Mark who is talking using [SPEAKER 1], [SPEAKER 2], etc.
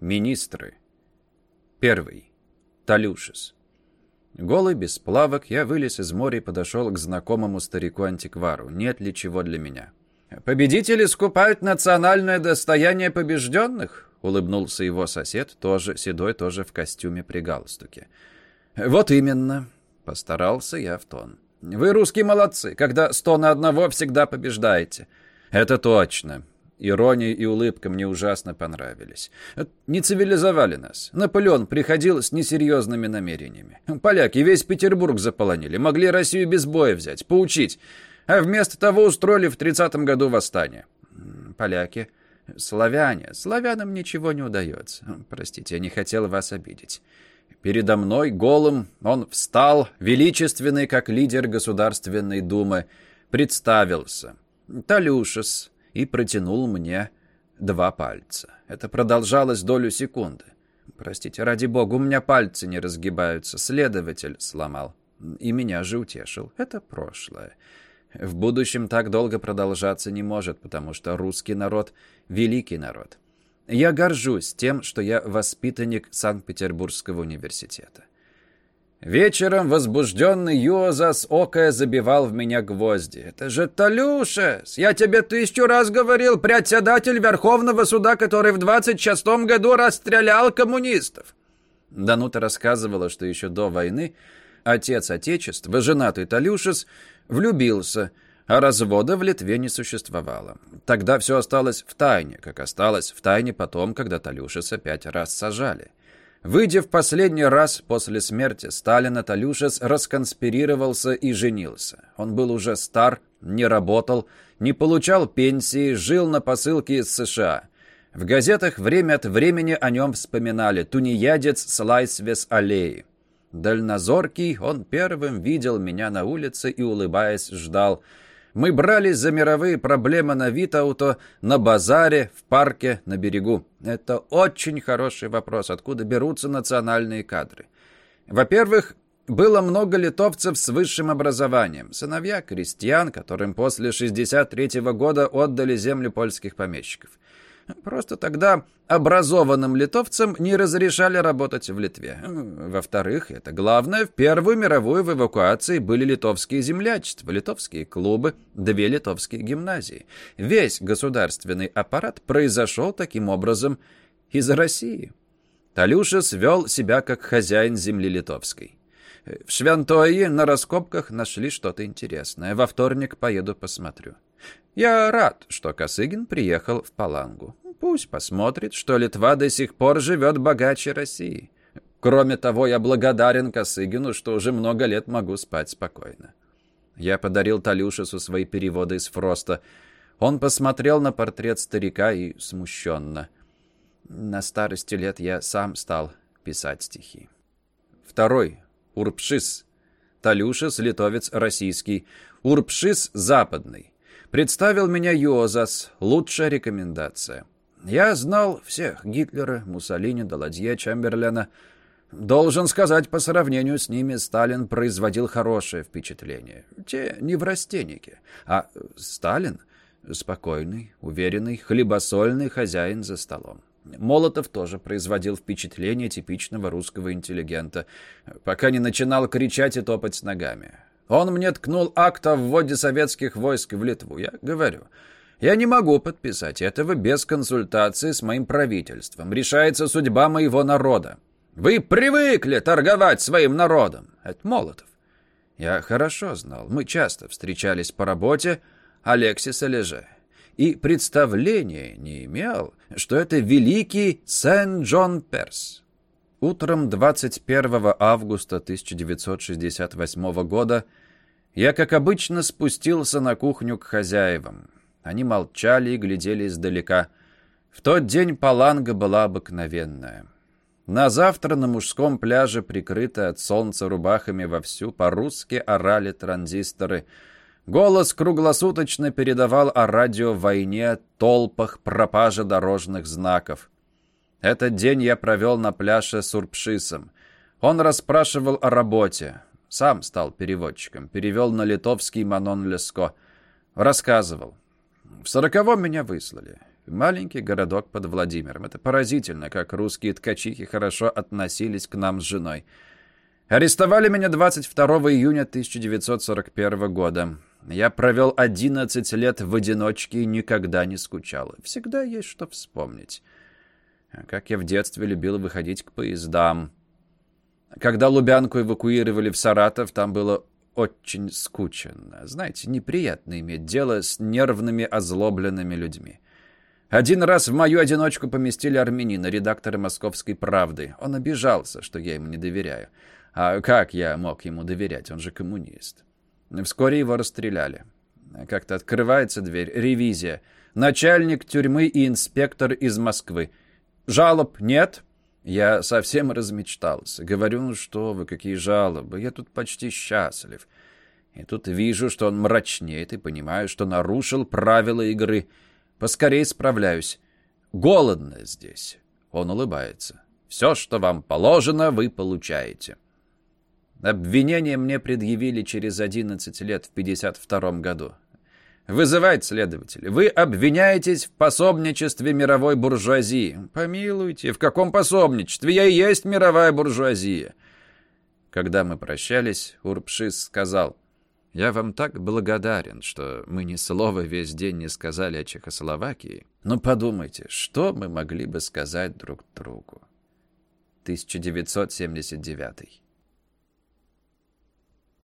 [SPEAKER 1] Министры. Первый. Талюшис. Голый, без плавок, я вылез из моря и подошел к знакомому старику-антиквару. Нет ли чего для меня? «Победители скупают национальное достояние побежденных?» — улыбнулся его сосед, тоже седой, тоже в костюме при галстуке. «Вот именно», — постарался я в тон. «Вы, русские, молодцы, когда сто на одного всегда побеждаете». «Это точно», Ирония и улыбка мне ужасно понравились. Не цивилизовали нас. Наполеон приходил с несерьезными намерениями. Поляки весь Петербург заполонили, могли Россию без боя взять, поучить. А вместо того устроили в 30-м году восстание. Поляки, славяне, славянам ничего не удается. Простите, я не хотел вас обидеть. Передо мной, голым, он встал, величественный, как лидер Государственной Думы, представился. Талюшес, и протянул мне два пальца. Это продолжалось долю секунды. Простите, ради бога, у меня пальцы не разгибаются. Следователь сломал. И меня же утешил. Это прошлое. В будущем так долго продолжаться не может, потому что русский народ — великий народ. Я горжусь тем, что я воспитанник Санкт-Петербургского университета. Вечером возбужденный Юозас окая забивал в меня гвозди. «Это же Талюшес! Я тебе тысячу раз говорил, председатель Верховного суда, который в 26 году расстрелял коммунистов!» Данута рассказывала, что еще до войны отец Отечества, женатый Талюшес, влюбился, а развода в Литве не существовало. Тогда все осталось в тайне, как осталось в тайне потом, когда Талюшеса пять раз сажали. Выйдя в последний раз после смерти Сталина, Талюшес расконспирировался и женился. Он был уже стар, не работал, не получал пенсии, жил на посылке из США. В газетах время от времени о нем вспоминали «Тунеядец с Лайсвес аллеи». Дальнозоркий, он первым видел меня на улице и, улыбаясь, ждал – мы брались за мировые проблемы на Витауто, на базаре, в парке, на берегу. Это очень хороший вопрос, откуда берутся национальные кадры. Во-первых, было много литовцев с высшим образованием, сыновья крестьян, которым после 63 -го года отдали землю польских помещиков. Просто тогда образованным литовцам не разрешали работать в Литве. Во-вторых, это главное, в Первую мировую в эвакуации были литовские землячества, литовские клубы, две литовские гимназии. Весь государственный аппарат произошел таким образом из России. Талюша свел себя как хозяин земли литовской. В Швянтое на раскопках нашли что-то интересное. Во вторник поеду посмотрю. Я рад, что Косыгин приехал в Палангу. Пусть посмотрит, что Литва до сих пор живет богаче России. Кроме того, я благодарен Косыгину, что уже много лет могу спать спокойно. Я подарил Талюшесу свои переводы из Фроста. Он посмотрел на портрет старика и смущенно. На старости лет я сам стал писать стихи. Второй. Урпшис. Талюшес, литовец российский. Урпшис западный. Представил меня Йозас. Лучшая рекомендация. Я знал всех — Гитлера, Муссолини, Даладье, Чемберлена. Должен сказать, по сравнению с ними Сталин производил хорошее впечатление. Те не в растенике, а Сталин — спокойный, уверенный, хлебосольный хозяин за столом. Молотов тоже производил впечатление типичного русского интеллигента, пока не начинал кричать и топать с ногами. Он мне ткнул акт о вводе советских войск в Литву. Я говорю, я не могу подписать этого без консультации с моим правительством. Решается судьба моего народа. Вы привыкли торговать своим народом. Это Молотов. Я хорошо знал. Мы часто встречались по работе Алексиса Леже. И представления не имел, что это великий Сен-Джон Перс. Утром 21 августа 1968 года я, как обычно, спустился на кухню к хозяевам. Они молчали и глядели издалека. В тот день паланга была обыкновенная. На завтра на мужском пляже, прикрытые от солнца рубахами вовсю, по-русски орали транзисторы. Голос круглосуточно передавал о радиовойне, толпах, пропаже дорожных знаков. Этот день я провел на пляже с Урпшисом. Он расспрашивал о работе. Сам стал переводчиком. Перевел на литовский Манон Леско. Рассказывал. В сороковом меня выслали. Маленький городок под Владимиром. Это поразительно, как русские ткачихи хорошо относились к нам с женой. Арестовали меня 22 июня 1941 года. Я провел 11 лет в одиночке и никогда не скучал. Всегда есть что вспомнить. Как я в детстве любил выходить к поездам. Когда Лубянку эвакуировали в Саратов, там было очень скучно. Знаете, неприятно иметь дело с нервными, озлобленными людьми. Один раз в мою одиночку поместили армянина, редактора «Московской правды». Он обижался, что я ему не доверяю. А как я мог ему доверять? Он же коммунист. Вскоре его расстреляли. Как-то открывается дверь. Ревизия. Начальник тюрьмы и инспектор из Москвы. Жалоб нет? Я совсем размечтался. Говорю, ну что вы, какие жалобы. Я тут почти счастлив. И тут вижу, что он мрачнеет, и понимаю, что нарушил правила игры. Поскорей справляюсь. Голодно здесь. Он улыбается. Все, что вам положено, вы получаете. Обвинение мне предъявили через 11 лет в 52 году. Вызывает следователь. Вы обвиняетесь в пособничестве мировой буржуазии. Помилуйте, в каком пособничестве? Я и есть мировая буржуазия. Когда мы прощались, Урпшис сказал, «Я вам так благодарен, что мы ни слова весь день не сказали о Чехословакии. Но подумайте, что мы могли бы сказать друг другу?» 1979